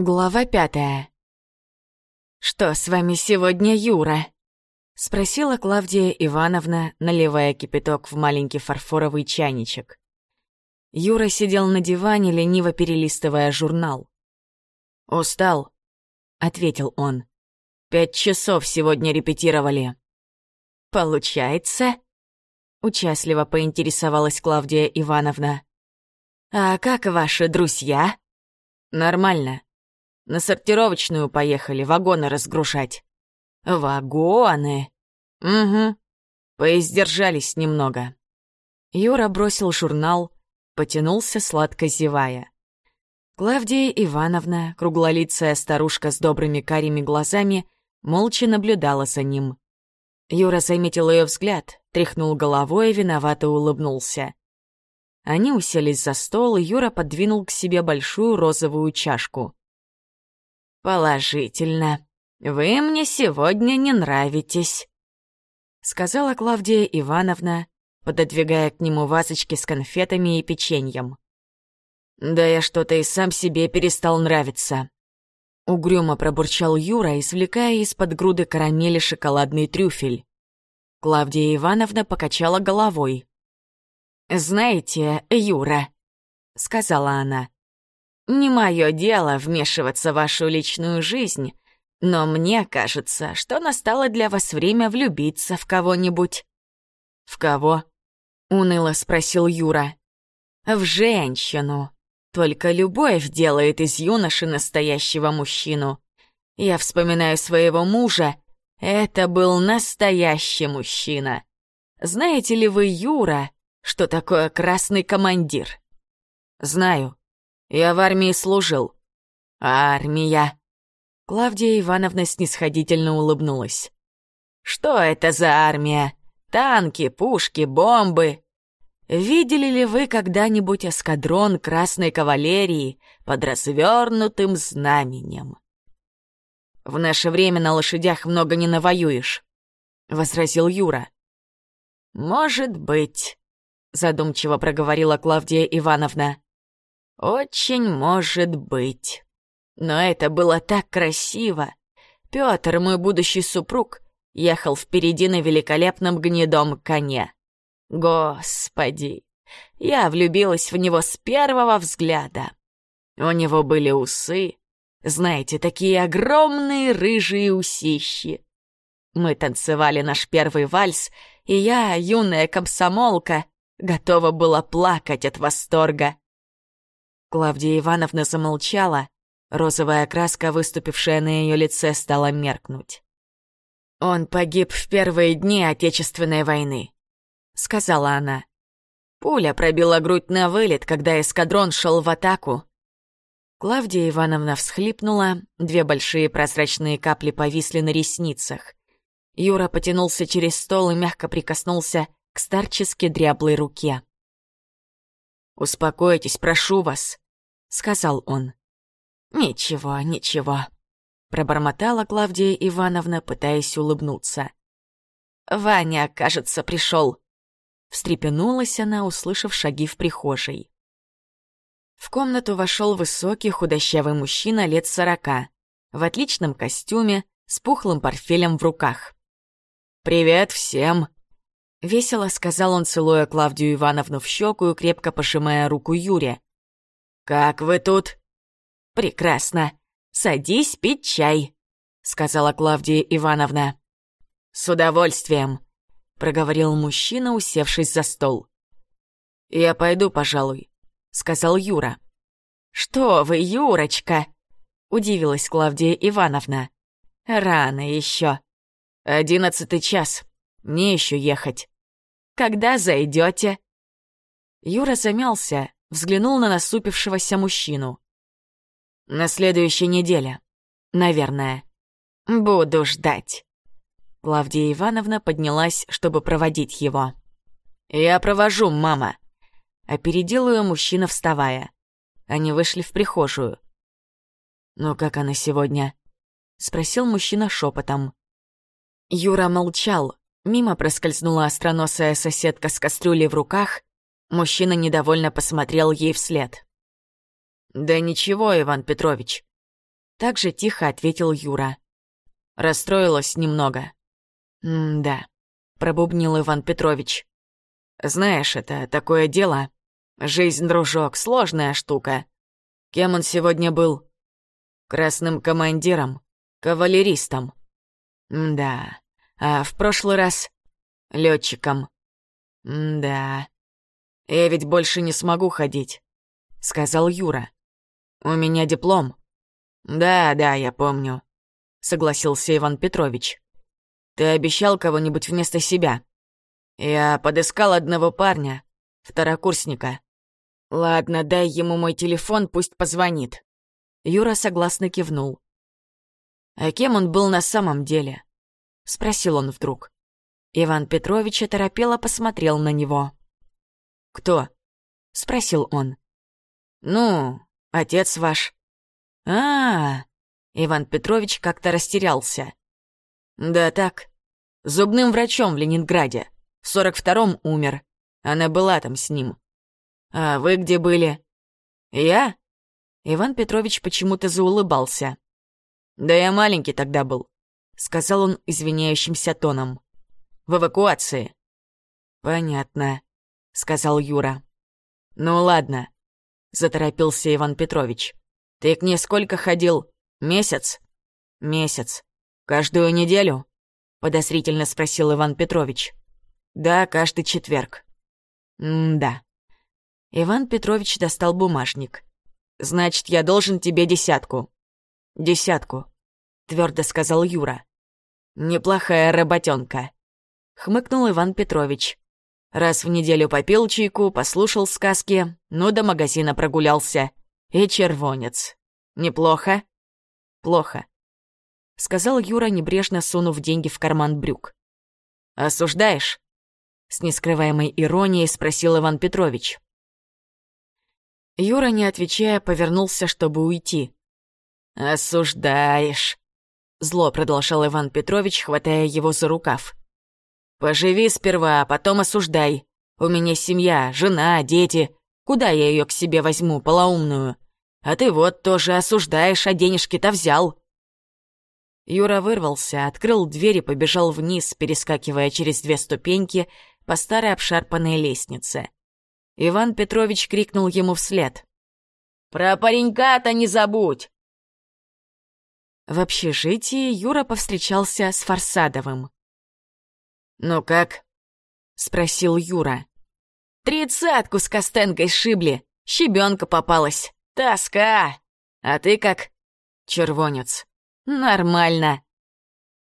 Глава пятая. «Что с вами сегодня, Юра?» — спросила Клавдия Ивановна, наливая кипяток в маленький фарфоровый чайничек. Юра сидел на диване, лениво перелистывая журнал. «Устал», — ответил он. «Пять часов сегодня репетировали». «Получается?» — участливо поинтересовалась Клавдия Ивановна. «А как ваши друзья?» «Нормально», на сортировочную поехали, вагоны разгружать. Вагоны? Угу. Поиздержались немного. Юра бросил журнал, потянулся, сладко зевая. Клавдия Ивановна, круглолицая старушка с добрыми карими глазами, молча наблюдала за ним. Юра заметил ее взгляд, тряхнул головой и виновато улыбнулся. Они уселись за стол, и Юра подвинул к себе большую розовую чашку. «Положительно. Вы мне сегодня не нравитесь», — сказала Клавдия Ивановна, пододвигая к нему вазочки с конфетами и печеньем. «Да я что-то и сам себе перестал нравиться», — угрюмо пробурчал Юра, извлекая из-под груды карамели шоколадный трюфель. Клавдия Ивановна покачала головой. «Знаете, Юра», — сказала она, не мое дело вмешиваться в вашу личную жизнь, но мне кажется, что настало для вас время влюбиться в кого-нибудь». «В кого?» — уныло спросил Юра. «В женщину. Только любовь делает из юноши настоящего мужчину. Я вспоминаю своего мужа. Это был настоящий мужчина. Знаете ли вы, Юра, что такое красный командир?» «Знаю», я в армии служил. Армия. Клавдия Ивановна снисходительно улыбнулась. Что это за армия? Танки, пушки, бомбы. Видели ли вы когда-нибудь эскадрон Красной кавалерии под развернутым знаменем? В наше время на лошадях много не навоюешь, возразил Юра. Может быть, задумчиво проговорила Клавдия Ивановна. «Очень может быть. Но это было так красиво. Пётр, мой будущий супруг, ехал впереди на великолепном гнедом коне. Господи, я влюбилась в него с первого взгляда. У него были усы, знаете, такие огромные рыжие усищи. Мы танцевали наш первый вальс, и я, юная комсомолка, готова была плакать от восторга. Клавдия Ивановна замолчала, розовая краска, выступившая на ее лице, стала меркнуть. «Он погиб в первые дни Отечественной войны», — сказала она. Пуля пробила грудь на вылет, когда эскадрон шел в атаку. Клавдия Ивановна всхлипнула, две большие прозрачные капли повисли на ресницах. Юра потянулся через стол и мягко прикоснулся к старчески дряблой руке. «Успокойтесь, прошу вас», — сказал он. «Ничего, ничего», — пробормотала Клавдия Ивановна, пытаясь улыбнуться. «Ваня, кажется, пришел. Встрепенулась она, услышав шаги в прихожей. В комнату вошел высокий худощавый мужчина лет сорока, в отличном костюме, с пухлым портфелем в руках. «Привет всем!» — весело сказал он, целуя Клавдию Ивановну в щеку и крепко пожимая руку Юре. «Как вы тут?» «Прекрасно. Садись пить чай», — сказала Клавдия Ивановна. «С удовольствием», — проговорил мужчина, усевшись за стол. «Я пойду, пожалуй», — сказал Юра. «Что вы, Юрочка?» — удивилась Клавдия Ивановна. «Рано еще. Одиннадцатый час. Мне еще ехать. Когда зайдете? Юра замялся, взглянул на насупившегося мужчину. На следующей неделе, наверное. Буду ждать. Клавдия Ивановна поднялась, чтобы проводить его. «Я провожу, мама!» Опередил ее мужчина, вставая. Они вышли в прихожую. «Ну, как она сегодня?» — спросил мужчина шепотом. Юра молчал, Мимо проскользнула остроносая соседка с кастрюлей в руках. Мужчина недовольно посмотрел ей вслед. «Да ничего, Иван Петрович», Так же тихо ответил Юра. Расстроилась немного. «М-да», — пробубнил Иван Петрович. «Знаешь, это такое дело. Жизнь, дружок, сложная штука. Кем он сегодня был? Красным командиром, кавалеристом. да. А в прошлый раз летчиком. да. Я ведь больше не смогу ходить, сказал Юра. У меня диплом. Да, да, я помню, согласился Иван Петрович. Ты обещал кого-нибудь вместо себя. Я подыскал одного парня, второкурсника. Ладно, дай ему мой телефон, пусть позвонит. Юра согласно кивнул. «А кем он был на самом деле?» — спросил он вдруг. Иван Петрович оторопело посмотрел на него. «Кто?» — спросил он. «Ну, отец ваш». А, -а, а Иван Петрович как-то растерялся. «Да так, зубным врачом в Ленинграде. В сорок втором умер. Она была там с ним. А вы где были?» «Я?» Иван Петрович почему-то заулыбался. «Да я маленький тогда был», — сказал он извиняющимся тоном. «В эвакуации». «Понятно», — сказал Юра. «Ну ладно», — заторопился Иван Петрович. «Ты к ней сколько ходил? Месяц?» «Месяц. Каждую неделю?» — подозрительно спросил Иван Петрович. «Да, каждый четверг». «М-да». Иван Петрович достал бумажник. Значит, я должен тебе десятку». «Десятку», — твердо сказал Юра. «Неплохая работенка», — хмыкнул Иван Петрович. Раз в неделю попил чайку, послушал сказки, ну до магазина прогулялся. И червонец. Неплохо? Плохо. Сказал Юра, небрежно сунув деньги в карман брюк. «Осуждаешь?» С нескрываемой иронией спросил Иван Петрович. Юра, не отвечая, повернулся, чтобы уйти. «Осуждаешь», — зло продолжал Иван Петрович, хватая его за рукав. «Поживи сперва, а потом осуждай. У меня семья, жена, дети. Куда я ее к себе возьму, полоумную? А ты вот тоже осуждаешь, а денежки-то взял». Юра вырвался, открыл дверь и побежал вниз, перескакивая через две ступеньки по старой обшарпанной лестнице. Иван Петрович крикнул ему вслед. «Про паренька-то не забудь!» В общежитии Юра повстречался с Фарсадовым. «Ну как?» — спросил Юра. «Тридцатку с Костенкой сшибли, щебенка попалась, тоска! А ты как?» «Червонец». «Нормально».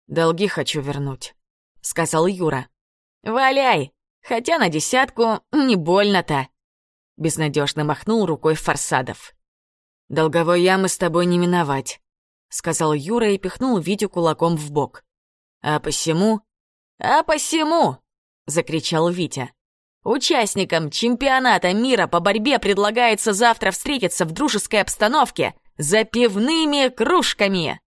«Долги хочу вернуть», — сказал Юра. «Валяй, Хотя на десятку не больно-то. Безнадежно махнул рукой Фарсадов. «Долговой ямы с тобой не миновать», — сказал Юра и пихнул Витю кулаком в бок. «А посему...» «А посему!» — закричал Витя. «Участникам чемпионата мира по борьбе предлагается завтра встретиться в дружеской обстановке за пивными кружками!»